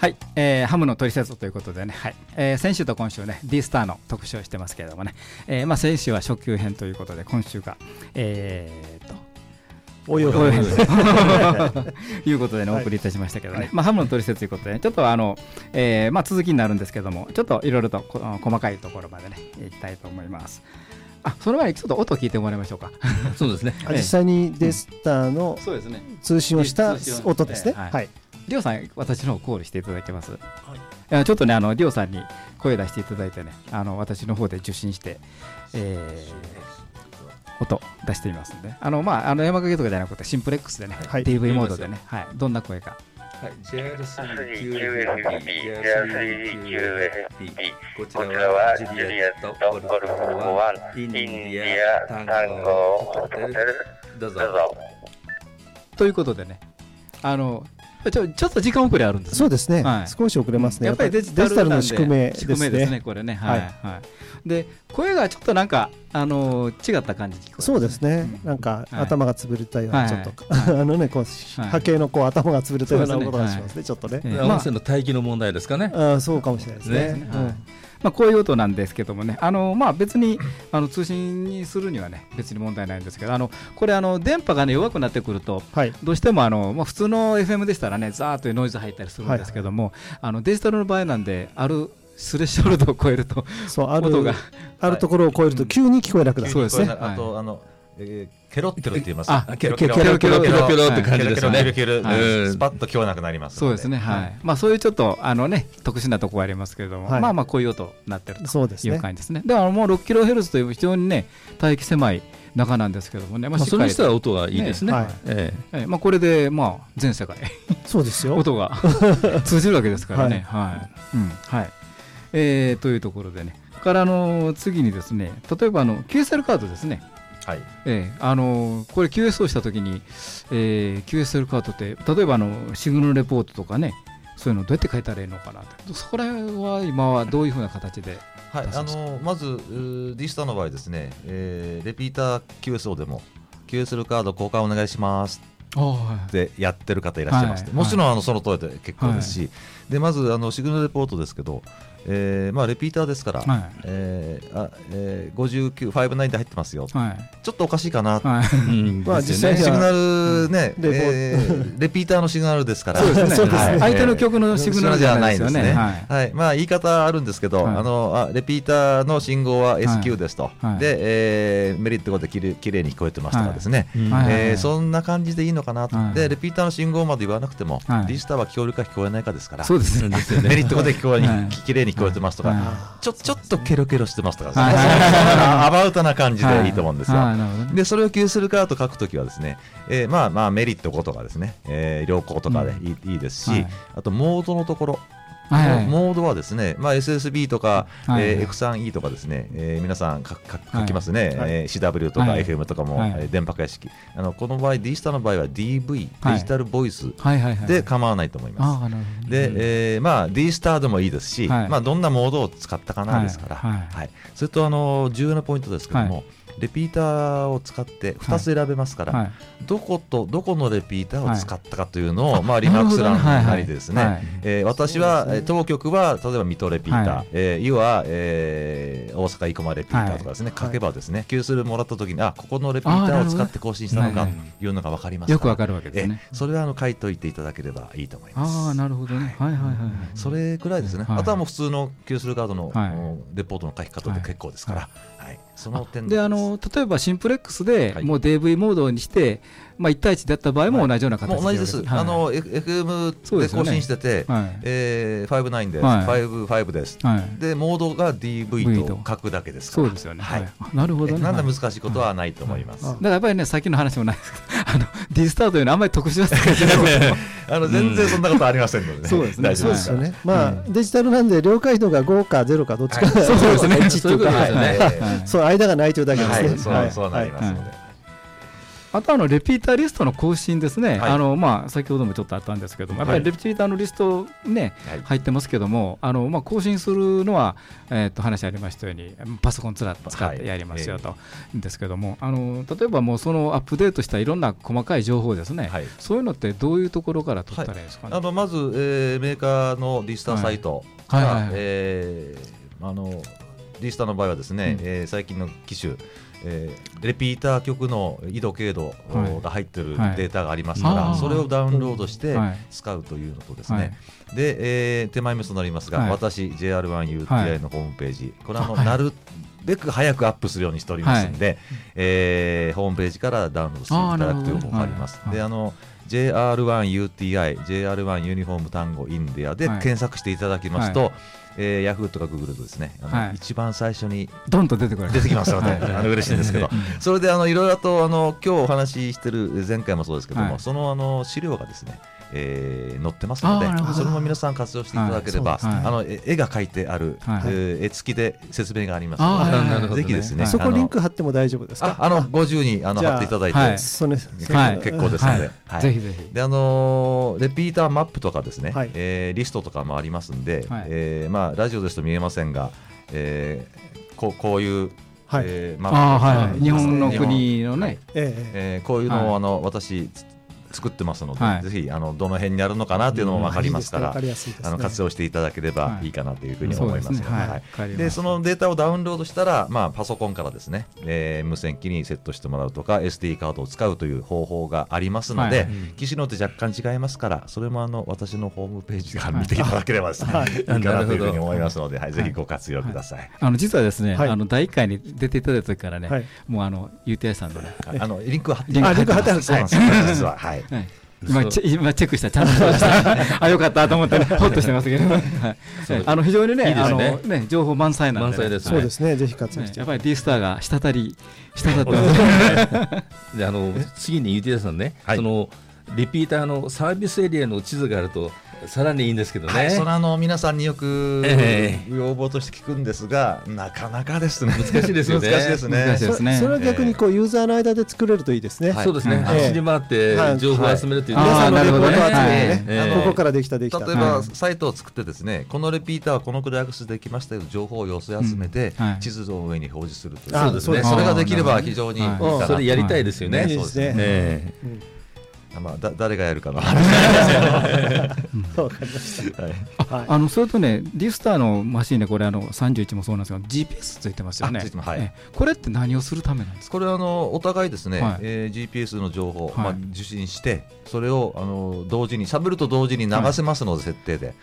はいえーハムの取説ということでね、はいえー先週と今週ね、D スターの特集をしてますけれどもね、えーまあ、先週は初級編ということで、今週が、えー、と応用応用編編ということでね、おはい送りいたしましたけどね、はいまあ、ハムの取説ということで、ね、ちょっとあの、えーまあ、続きになるんですけども、ちょっといろいろとこ細かいところまでね、いきたいと思います。あその前にちょっと音聞いてもらいましょうか。え そうですね あ実際にデスターのそうですね。通信をした音ですね。ええはいはい。リオさん、私の方コールしていただけます。いやちょっとね、あのリオさんに声出していただいてね、あの私の方で受信して、えー音出してみますんで、あのまああの山かけとかじゃなくてシンプレックスでね、はい。DV モードでね、はい、どんな声か。はい、JR3QFP、JR3QFP JR3QFP、こちらははジジュリエッットトゴルフゴルフ1 1インデインディィアア単単語語ホテル。どうぞ。ということでね、あのちょちょっと時間遅れあるんですね。そうですね、はい。少し遅れますね。やっぱりデジタルデジタルの宿命です宿命ですね、ね。これね。はい。ははい。で、声がちょっとなんか、あのー違った感じに聞こえますそうですね、なんかはい。頭が潰れたような、はい。ちょっと、は いあのね、こうはい波形のこう頭が潰れたようなそうですね。ことがしますね、ちょっとね。ええまあ音声の帯域の問題ですかね。あーそうかもしれないですね。ねまあ、こういう音なんですけどもね、あのまあ、別にあの通信にするにはね、別に問題ないんですけど、あのこれあの、電波が、ね、弱くなってくると、はい、どうしてもあの、まあ、普通の FM でしたらね、ザーッというノイズ入ったりするんですけども、あのデジタルの場合なんで、あるスレッショルドを超えると、そうあ音がるあるところを超えると急に聞こえなくなる。そうですね。あと、あの、えーケロッテロって言います。あケロケロケロケロケロケロって感じですよね。ケロケロスパッと聞こえなくなりますの。そうですね、はいまあ、そういうちょっとあの、ね、特殊なところがありますけれども、はいまあまあ、こういう音になってるというそうですね。感じですね。だからもう 6kHz という非常にね、帯域狭い中なんですけどもね、ままあ、それにしてはと音がいいですね。ねはいえええまあ、これで、まあ、全世界そうですよ。音が通じるわけですからね。はいうんはいえーというところでね、からあの次にですね、例えばあの QSL カードですね、はい。ええあのこれ QS をしたときに、えー QSL カードって、例えばあのシグナルレポートとかね、そういうのどうやって書いたらいいのかなと、そこら辺は今はどういうふうな形で、はい、あのまず、D スターの場合ですね、えーレピーター QSO でも、QSL カード交換お願いしますってやってる方いらっしゃいまして、はいもちろんあのその通りで結構ですし、でまずあのシグナルレポートですけど、えーまあ、レピーターですから、はい。えーあえー、59、59で入ってますよ、はい。ちょっとおかしいかな、はい。まあですよね。実際シグナルね、レポえーレピーターのシグナルですから、相手の曲のシグナルじゃないですよね。はない。はい。まあ、言い方あるんですけど、はい。あのあレピーターの信号は SQ ですと、はい。で、えーメリットできれきれいに聞こえてますとかですね、うんはい。えーそんな感じでいいのかなと、はい。でレピーターの信号まで言わなくても、はい。ディジターは聞こえるか聞こえないかですから、そうです メリットで聞こえに、はい。きれいに聞こえてますとか、はちょちょっとケロケロしてますとか、はい。アバウトな感じでい。いと思うんですよ。でそれを QSL カード書くときはですね、えーまあまあメリット5とかですね、えー良好とかでいい,、いいですし、はい。あとモードのところ、モードはですね、まあ、SSB とか、はいえー F3E とかですね、えー皆さん書きますね、はい。えー CW とかはい。FM とかも、はい。えー電波解析。あのこの場合 D スタの場合は DV、はい。デジタルボイス。で構わないと思います。で、えーまあ、D スターでもいいですし、はい。まあ、どんなモードを使ったかなですから、はい。それとあの重要なポイントですけども、はレピーターを使って2つ選べますから、はい。どことどこのレピーターを使ったかというのを、はいまあ、リマックス欄なるなりですね、はい。はい。えー私は、えー当局は例えば水戸レピーター、はい。えー、いわ、えー大阪生駒レピーターとかですね、はい。書けばですね、給水もらった時に、あここのレピーターを使って更新したのかというのが分かりますよくわかるわけですね。えーそれはあの書いといていただければいいと思います。ああなるほどね。はい。はいはいはいそれくらいですね、はい。あとはもう普通の給水カードの、レポートの書き方で結構ですから、はいその点であの例えばシンプレックスではい。もう DV モードにして、まあ、1対1だった場合も同じような形もう同じです、はい。あの F- FM でそうですよね。更新してて、はい。えー、59です、はい。55です、はい。でモードが V DV とと。書くだけですから、そうですよね、はい。はい。なるほどね。なんだはい。難しいことはないと思います。はい。だからやっぱりね、さっきの話もないです。けど、あの D スターというのはあんまり特殊な世界じゃ あの全然そんなことありませんので、ねそうですね。そうですよね。まあ、デジタルなんで、了解度が5か0かどっちか、はい。そうですね。1っていうか、そういうことですよね間がないというだけですね。はい、そうそうなりますので、あとあのレピーターリストの更新ですね、はい。あのまあ、先ほどもちょっとあったんですけども、やっぱりレピーターのリストね、はい。入ってますけども、あのまあ、更新するのは、えー、と話ありましたように、パソコンつら使ってやりますよと、ですけどもあの、例えばもうそのアップデートしたいろんな細かい情報ですね、はいそういうのってどういうところから取ったらいいですかね？あのまず、えーメーカーの D スターサイトから、はい。はい。はい。えーあの D スターの場合はですね、うん。えー最近の機種、えーレピーター局の緯度経度はい。が入ってるはい。データがありますから、あー。それをダウンロードしてはい。使うというのとですね、はい。で、えー手前味噌になりますが、はい。私 JR1UTI のホームページ、これはあの、なるべく早くアップするようにしておりますんで、えーホームページからダウンロードしていただくという方法があります。あであの JR1UTI、JR1 ユニフォーム単語インデアではい。検索していただきますと、はえー、ヤフーとかグーグルとですね、あのはい。一番最初にどんと出てくる。出てきますので、はい。あの嬉しいんですけど、それであのいろいろとあの今日お話ししてる前回もそうですけども、はい。そのあの資料がですね、えー載ってますのでそれも皆さん活用していただければ、あのえ絵が描いてある、はいえー絵付きで説明があります。ので、ぜひですね、はいそこリンクあ貼っても大丈夫ですか？のああの50にあの貼っていただいて、はい結構ですので、はい。ぜひぜひ。であのーレピーターマップとかですね、はい。えーリストとかもありますんで、はい。えーまあ、ラジオですと見えませんが、えーこうこういう、はい。えーマああップはい、日本の国のね、ええ。えーこういうのを、はい。あの私つ作ってますので、はい。ぜひあのどの辺にあるのかなというのも分かりますから、わかりやすいですね。あの活用していただければい。いかなというふうに思いますので、そのデータをダウンロードしたら、まあ、パソコンからですね、えー無線機にセットしてもらうとか SD カードを使うという方法がありますので、はい。機種によって若干違いますからそれもあの私のホームページから見ていただければですね、はい。い、いかなというふうに思いますので、はい、ぜひご活用ください。あの実はですね、はい。あの第1回に出ていただいた時からね、はい。もうあの UTI さんのね、あのリンクは貼ってあリンク貼ってあるそうなんです。よ実は、はいはい。今チェ今チェックした、ちゃんとしました。あ、よかったと思ってね、ほっとしてますけど、はい、あの非常にね、いいですあのねね情報満載なんで、満載ですそうですね。ぜひ活用して。ねやっぱり D スターが滴り、滴ってます。で あの次に UTS さんね、はい。そのリピーターのサービスエリアの地図があるとさらにいいんですけどね。はい、それはあの皆さんによくえ要望として聞くんですが、なかなかですね。難しいですよね。難しいですね。難しいですね。そそれは逆にこうユーザーの間で作れるといいですね。はい。そうですね、はい。走り回ってはい。情報を集めるという、はい皆さんのレポートを集めてあーなるねほどねあのここからできたできた。例えば、はい。サイトを作ってですね、このレピーターはこのくらいアクセスできましたよと情報を寄せ集めて、うん。はい。地図の上に表示するという。あそうですね。それができれば非常にい。いはいかなと。それやりたいですよね。いいですね。そうですね。えまあだ誰がやるかな。わかりました。はいはい。あのそれとね、D スターのマシンでこれあの31もそうなんですけど、GPS ついてますよね。あついてますはいえこれって何をするためなんですか？これはあのお互いですね、はいえー GPS の情報、はいまあ、受信して、それをあの同時に、しゃべると同時に流せますので、設定で。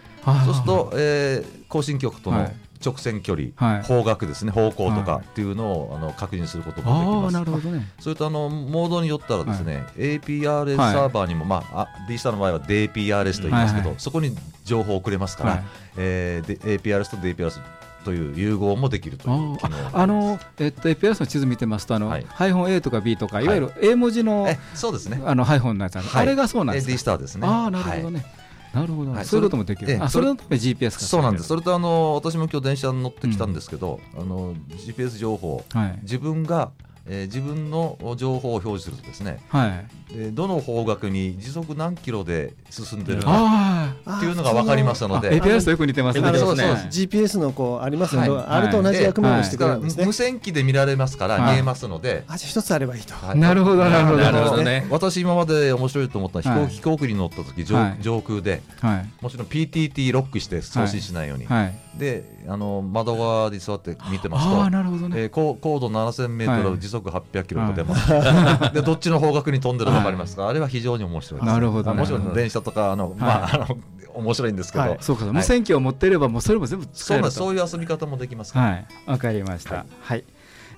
そうすると、えー更新局とのはい直線距離、はい方角ですね、方向とかはいっていうのをあの確認することができます。なるほどね。それとあのモードによったらですね、APRS はいサーバーにも、まあ、あ D スターの場合は DPRS と言いますけど、はいはいそこに情報を送れますから、はいえーで APRS と DPRS という融合もできるという機能ああの、えっと、APS の地図見てますと、あの、はいハイフォン A とか B とか、はいいわゆる A 文字の、えそうですね。あのハイフォンのやつある、はいあれがそうなんですか。D スターですね。ああ、なるほどはいね。なるほど、はいそういうこともできる。あ、それええそれのため GPS か。そうなんです。それとあの私も今日電車に乗ってきたんですけど、あの GPS 情報、はい。自分がえー自分の情報を表示するとですねはい。でどの方角に時速何キロで進んでるかあっていうのが分かりますのあで APS とよく似てますね。あのそうです GPS のこうありますよね、はい。あれと同じ役目をしてくれだからるんですね、無線機で見られますからはい。見えますので、あじゃあ一つあればいいと、はい。なるほどなるほど。なるほどね。私今まで面白いと思ったのは飛行,、はい。飛行機に乗った時上,、はい。上空ではい。もちろん PTT ロックして送信しないように、はい。であの窓側に座って見てますとああなるほどね。えー高高度7000メートはい。ル時速800キロと出ます、でどっちの方角に飛んでるか分かりますか、あれは非常に面白いです。なるほど。あもちろん電車とかあの、まああの面白いんですけど、はい。そうか。はい。無線機を持っていればもうそれも全部使そうなんえるとそういう遊び方もできますから、はい、わかりました。はい。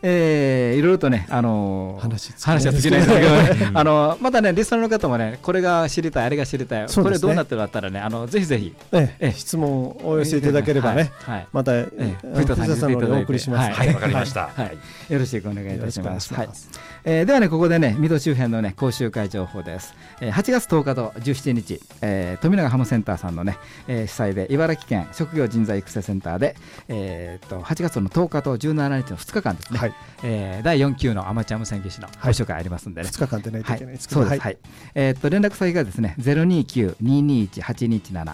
えーいろいろとね、あのー話話は尽きないですけどね、あのーまたね、リスナーの方もね、これが知りたい、あれが知りたい、ね。これどうなってるだったらね、あのぜひぜひ、ええええ。質問をお寄せいただければね、はい、はい。また、ええ。え藤田さんの方にお送りします、はい。わかりました、はい、よろしくお願いいよろしくお願いたします。はい。えーではね、ここでね、水戸周辺のね、講習会情報です。えー8月10日と17日、えー富永ハムセンターさんのね、えー主催で、茨城県職業人材育成センターで、えーっと8月の10日と17日の2日間ですね、はい、えー第4級のアマチュア無線技師の講習会ありますんでね。2日間出ないとはいいけないですけど、そうです。はい。えーっと連絡先がですね、029-221-827。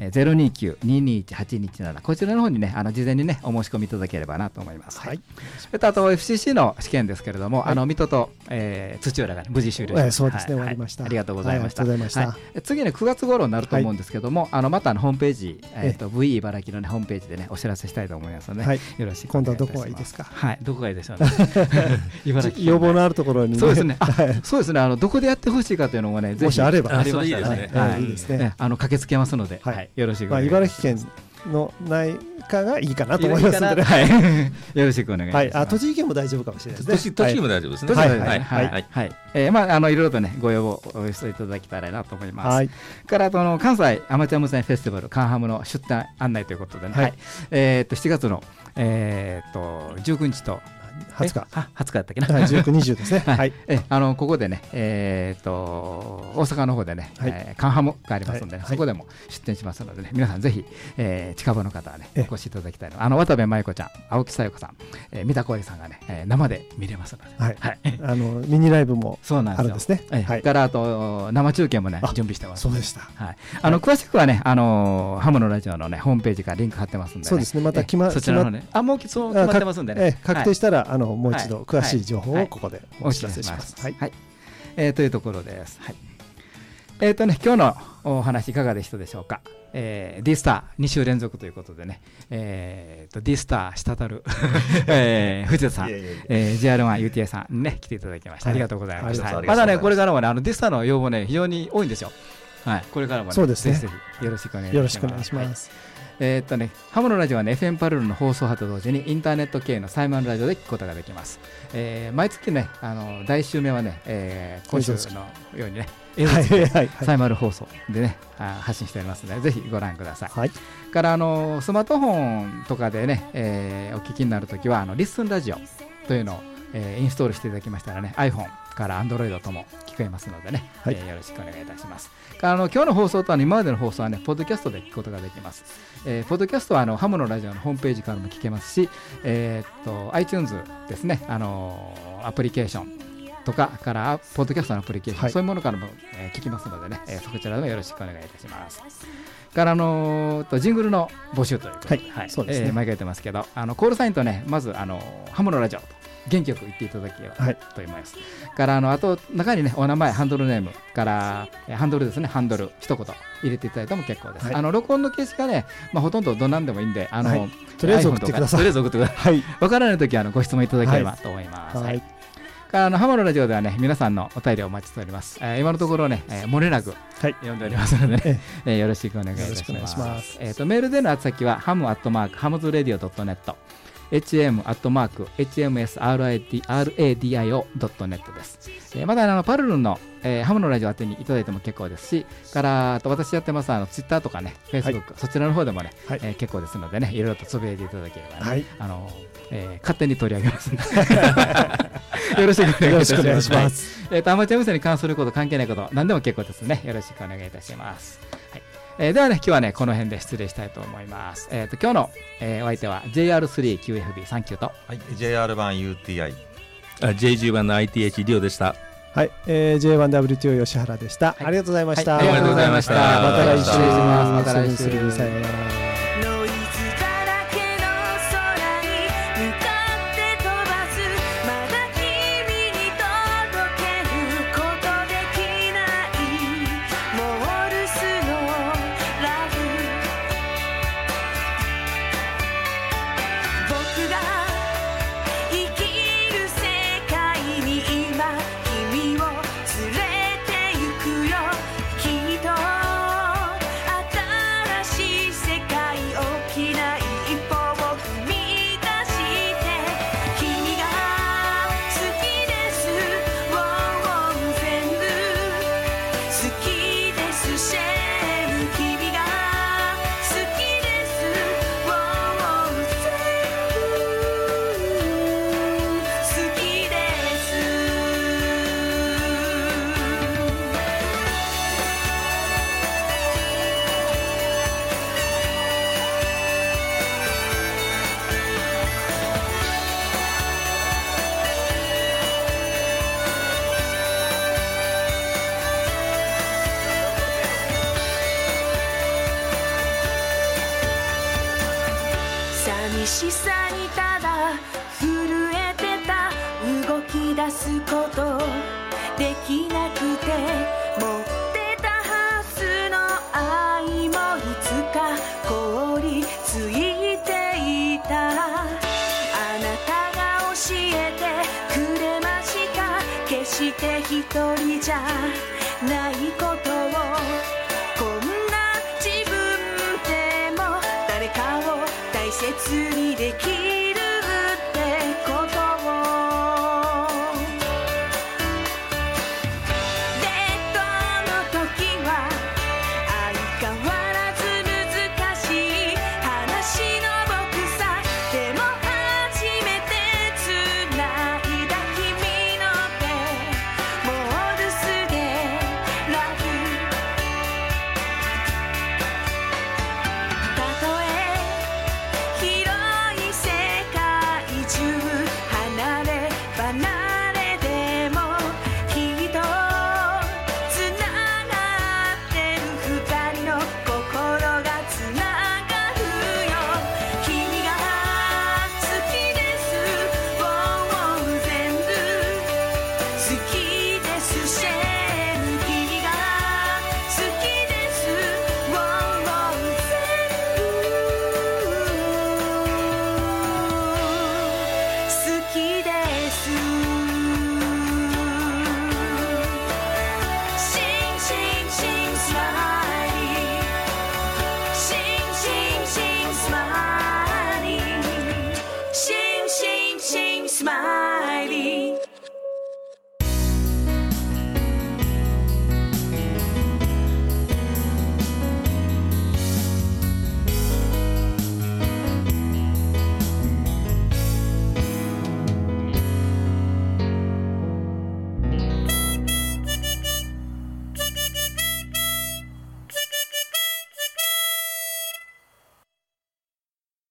えー029-221-827こちらの方にねあの事前にねお申し込みいただければなと思います。はい。それとあと FCC の試験ですけれども、はい。あの水戸と、えー土浦が、ね、無事終了しまええしたそうですねはい終わりました。はい。ありがとうございました。はいありがとうございました。はい。次ね9月頃になると思うんですけども、あのまたあのホームページ、えー、と VE 茨城の、ね、ホームページでねお知らせしたいと思いますので、ねはい。よろしくお願いいたします。今度はどこがいいですか？はい、どこがいいでしょうね。茨城県。要望のあるところに、そうですね。あはい。そうですね。あのどこでやってほしいかというのがね、ぜひもしあれば。ありましたらそれいいですね。ねはい。いいですね。ねあの駆けつけますので、はいはい、よろしくおまあ、願いします。茨城県の内科がいいかなと思いますので、はい、よろしくお願いします。はい、あ栃木県も大丈夫かもしれないですね。栃栃木も大丈夫ですね。はい。はい。はい。はい。はい。えーまああのいろいろとねご要望お寄せいただけたらなと思います。はい、からあとあの関西アマチュア無線フェスティバルカンハムの出展案内ということでね、はい。はい。えーっと7月のえーっと19日と20日。え、あ20日やったっけな。はい、19、20ですね。はい、はい、えあのここでね、えー、と大阪の方でね、はい。えーカンハムがありますので、はい。そこでも出店しますのでね、皆さんぜひ、えー近場の方はね、ええ。お越しいただきたいの。あの渡部麻衣子ちゃん、青木さよ子さん、えー、三田光さんがね、えー生で見れますので、はい。はい、あのミニライブもそうなんですよ。あるんですね。えーはい、からあと生中継もねあ準備してます。そうでした。はい、あの詳しくはね、あのハムのラジオのねホームページからリンク貼ってますんで、ね、そうですね。また決まえーそちらの方ね、あもうきそう決まってますんでね、ええ確定したら、あのもう一度はい詳しい情報はいをここでおお知らせしますす。はい、はい、えーというところです。はい。えっ、とね、今日のお話いかがでしたでしょうか。えー、D スター2週連続ということでね、えー、と D スター滴る、えー、藤田さん、いやいやいやえー、GR1UTA さんにね来ていただきました。はいありがとうございました。ありがとうございまだね、これからもね、あの D スターの要望ね、非常に多いんですよ。はい、これからもね、そうですねぜひぜひよろしくお願いします。よろしくお願いします。えーっとね、ハムのラジオはね、FM パルルの放送波と同時にインターネット系のサイマンラジオで聞くことができます。えー毎月ね、あの第1週目はね、えー今週のようにね、映サイマル放送でね、あ発信しておりますので、ぜひご覧ください。はい、からあのスマートフォンとかでね、えーお聞きになるときはあのリッスンラジオというのを、えーインストールしていただきましたらね iPhone から Android とも聞こえますのでね、はい。えーよろしくお願いいたします。あの今日の放送とあの今までの放送はねポッドキャストで聞くことができます、えーポッドキャストはあのハムのラジオのホームページからも聞けますし、えーっと iTunes ですね。あのアプリケーションとかからポッドキャストのアプリケーション、はい。そういうものからも、えー聞きますのでね、えーそちらでもよろしくお願いいたします。からあのーとジングルの募集ということで、はい。そうですね。えー毎回言ってますけど、あのコールサインとね、まずあのハムのラジオと元気よく言っていただければはいと思います。からあのあと中にねお名前ハンドルネームからえーハンドルですねハンドル一言入れていただいても結構です。はいあの録音の形式がね、まあほとんどどんなんでもいいんで、あの、はいとりあえず送ってくださいとりあえず送ってください。はい、わからないときはあのご質問いただければと思います。はいはいからあのハムのラジオではね皆さんのお便りをお待ちしております。えー今のところね、えー漏れなくはい読んでおりますのでね、ええーよろしくお願いいたします。えっ、とメールでの宛先はハムアットマークハムズレディオドットネット。Hm アットマーク hmsradio.net です。えーまたあのパルルンの、えーハムのラジオ宛てにいただいても結構ですし、からあと私やってますあのツイッターとかね、フェイスブックそちらの方でもね、はい。えー結構ですのでね、いろいろとつぶやいていただければね、はい、あのえー勝手に取り上げますので。よろしくお願いします。えーとアマチュア無線に関すること関係ないこと何でも結構ですね。よろしくお願いいたします、はいえーではね今日はねこの辺で失礼したいと思います。えっ、と今日の、えーお相手は JR3QFB39 と。はい、JR 版 UTI あ JG1 の ITH リオでした。はい、えー、J1WTO 吉原でした、ありがとうございました、はいありがとうございました。また来週。また来週。さようなら